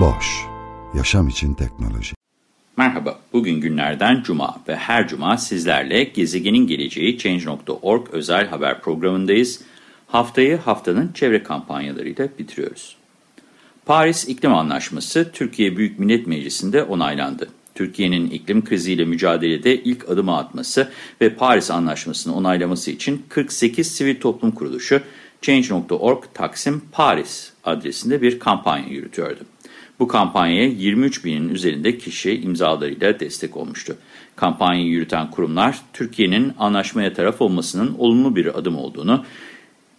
Boş, yaşam için teknoloji. Merhaba, bugün günlerden cuma ve her cuma sizlerle Gezegenin Geleceği Change.org özel haber programındayız. Haftayı haftanın çevre kampanyalarıyla bitiriyoruz. Paris İklim Anlaşması Türkiye Büyük Millet Meclisi'nde onaylandı. Türkiye'nin iklim kriziyle mücadelede ilk adımı atması ve Paris Anlaşması'nı onaylaması için 48 sivil toplum kuruluşu Change.org Taksim Paris adresinde bir kampanya yürütüyordu. Bu kampanyaya 23 binin üzerinde kişi imzalarıyla destek olmuştu. Kampanyayı yürüten kurumlar Türkiye'nin anlaşmaya taraf olmasının olumlu bir adım olduğunu,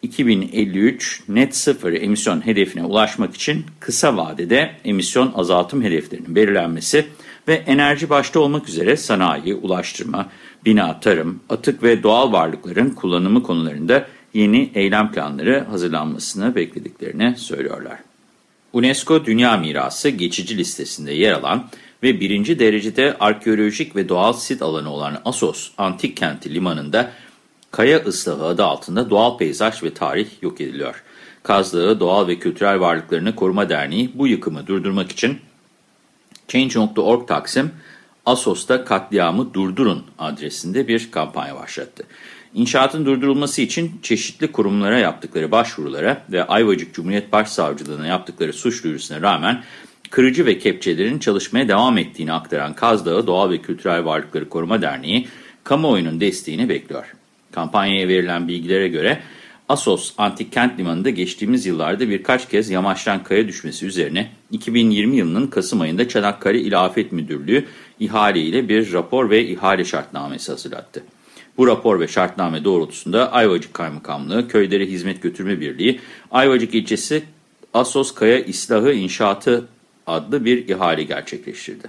2053 net sıfır emisyon hedefine ulaşmak için kısa vadede emisyon azaltım hedeflerinin belirlenmesi ve enerji başta olmak üzere sanayi, ulaştırma, bina, tarım, atık ve doğal varlıkların kullanımı konularında yeni eylem planları hazırlanmasını beklediklerini söylüyorlar. UNESCO Dünya Mirası geçici listesinde yer alan ve birinci derecede arkeolojik ve doğal sit alanı olan Asos Antik Kenti Limanı'nda kaya ıslahı adı altında doğal peyzaj ve tarih yok ediliyor. Kaz Doğal ve Kültürel Varlıklarını Koruma Derneği bu yıkımı durdurmak için Change.org Taksim Asos'ta katliamı durdurun adresinde bir kampanya başlattı. İnşaatın durdurulması için çeşitli kurumlara yaptıkları başvurulara ve Ayvacık Cumhuriyet Başsavcılığına yaptıkları suç duyurusuna rağmen kırıcı ve kepçelerin çalışmaya devam ettiğini aktaran Kaz Dağı Doğal ve Kültürel Varlıkları Koruma Derneği, kamuoyunun desteğini bekliyor. Kampanyaya verilen bilgilere göre Asos Antik Kent Limanı'nda geçtiğimiz yıllarda birkaç kez yamaçtan kaya düşmesi üzerine 2020 yılının Kasım ayında Çanakkale İl Afet Müdürlüğü ihale ile bir rapor ve ihale şartnamesi hazırlattı. Bu rapor ve şartname doğrultusunda Ayvacık Kaymakamlığı, Köylere Hizmet Götürme Birliği, Ayvacık ilçesi Asos Kaya İslahı İnşaatı adlı bir ihale gerçekleştirdi.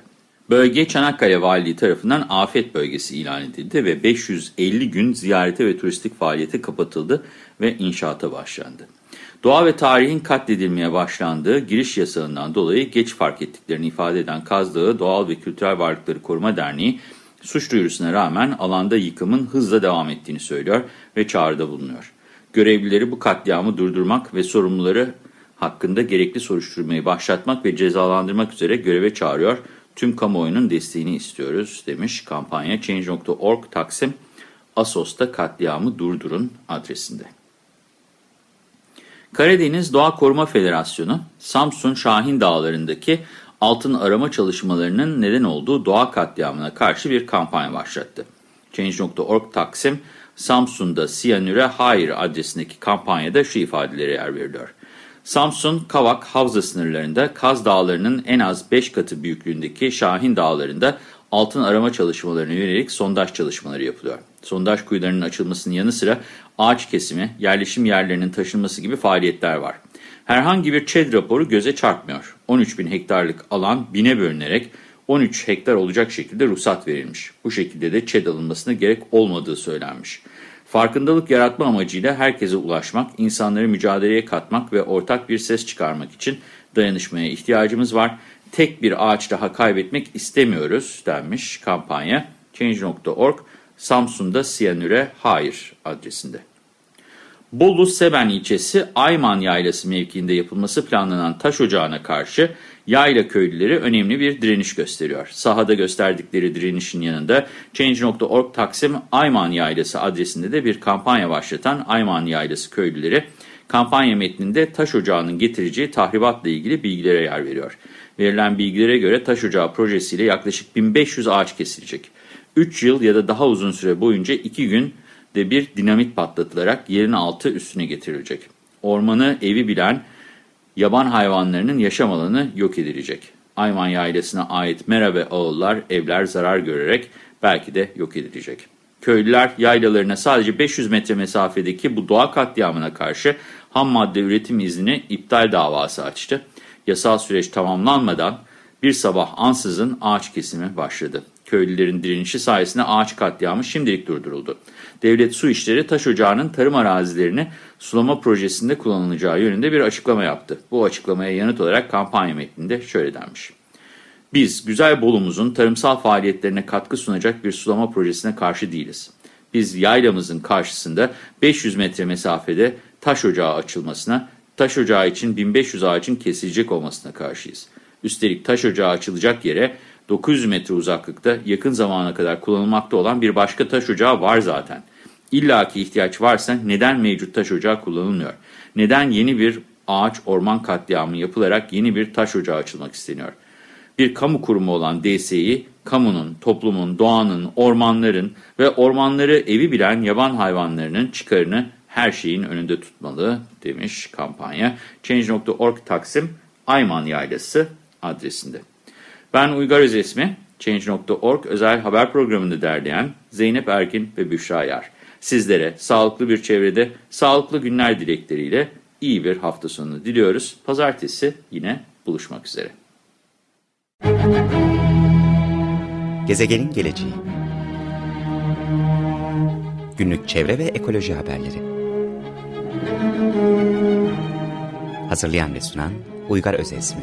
Bölge Çanakkale Valiliği tarafından afet bölgesi ilan edildi ve 550 gün ziyarete ve turistik faaliyete kapatıldı ve inşaata başlandı. Doğa ve tarihin katledilmeye başlandığı giriş yasağından dolayı geç fark ettiklerini ifade eden Kaz Dağı Doğal ve Kültürel Varlıkları Koruma Derneği, suç duyurusuna rağmen alanda yıkımın hızla devam ettiğini söylüyor ve çağrıda bulunuyor. Görevlileri bu katliamı durdurmak ve sorumluları hakkında gerekli soruşturmayı başlatmak ve cezalandırmak üzere göreve çağırıyor. Tüm kamuoyunun desteğini istiyoruz demiş kampanya Change.org Taksim Asos'ta katliamı durdurun adresinde. Karadeniz Doğa Koruma Federasyonu Samsun Şahin Dağları'ndaki altın arama çalışmalarının neden olduğu doğa katliamına karşı bir kampanya başlattı. Change.org Taksim Samsun'da siyanüre hayır adresindeki kampanyada şu ifadelere yer veriliyor. Samsun, Kavak havza sınırlarında Kaz Dağları'nın en az 5 katı büyüklüğündeki Şahin Dağları'nda altın arama çalışmalarına yönelik sondaj çalışmaları yapılıyor. Sondaj kuyularının açılmasının yanı sıra ağaç kesimi, yerleşim yerlerinin taşınması gibi faaliyetler var. Herhangi bir ÇED raporu göze çarpmıyor. 13 bin hektarlık alan bine bölünerek 13 hektar olacak şekilde ruhsat verilmiş. Bu şekilde de ÇED alınmasına gerek olmadığı söylenmiş. Farkındalık yaratma amacıyla herkese ulaşmak, insanları mücadeleye katmak ve ortak bir ses çıkarmak için dayanışmaya ihtiyacımız var. Tek bir ağaç daha kaybetmek istemiyoruz denmiş kampanya. Change.org Samsun'da siyanüre hayır adresinde. Bolu Seben ilçesi Ayman Yaylası mevkiinde yapılması planlanan taş ocağına karşı yayla köylüleri önemli bir direniş gösteriyor. Sahada gösterdikleri direnişin yanında Change.org Taksim Ayman Yaylası adresinde de bir kampanya başlatan Ayman Yaylası köylüleri kampanya metninde taş ocağının getireceği tahribatla ilgili bilgilere yer veriyor. Verilen bilgilere göre taş ocağı projesiyle yaklaşık 1500 ağaç kesilecek. 3 yıl ya da daha uzun süre boyunca 2 gün de bir dinamit patlatılarak yerin altı üstüne getirilecek. Ormanı evi bilen yaban hayvanlarının yaşam alanı yok edilecek. Ayman Yaylası'na ait mera ve ağıllar, evler zarar görerek belki de yok edilecek. Köylüler yaylalarına sadece 500 metre mesafedeki bu doğa katliamına karşı ham madde üretim iznini iptal davası açtı. Yasal süreç tamamlanmadan bir sabah ansızın ağaç kesimi başladı. Köylülerin direnişi sayesinde ağaç katliamı şimdilik durduruldu. Devlet Su İşleri taş ocağının tarım arazilerini sulama projesinde kullanılacağı yönünde bir açıklama yaptı. Bu açıklamaya yanıt olarak kampanya metninde şöyle denmiş. Biz Güzel Bolumuzun tarımsal faaliyetlerine katkı sunacak bir sulama projesine karşı değiliz. Biz yaylamızın karşısında 500 metre mesafede taş ocağı açılmasına, taş ocağı için 1500 ağacın kesilecek olmasına karşıyız. Üstelik taş ocağı açılacak yere 900 metre uzaklıkta yakın zamana kadar kullanılmakta olan bir başka taş ocağı var zaten. İlla ki ihtiyaç varsa neden mevcut taş ocağı kullanılmıyor? Neden yeni bir ağaç orman katliamı yapılarak yeni bir taş ocağı açılmak isteniyor? Bir kamu kurumu olan DSİ, kamunun, toplumun, doğanın, ormanların ve ormanları evi bilen yaban hayvanlarının çıkarını her şeyin önünde tutmalı demiş kampanya. Change.org Taksim Ayman Yaylası adresinde. Ben Uygar Özesmi, Change.org özel haber programını derleyen Zeynep Erkin ve Büşra Yar. Sizlere sağlıklı bir çevrede, sağlıklı günler dilekleriyle iyi bir hafta sonu diliyoruz. Pazartesi yine buluşmak üzere. Gezegenin geleceği Günlük çevre ve ekoloji haberleri Hazırlayan ve sunan Uygar Özesmi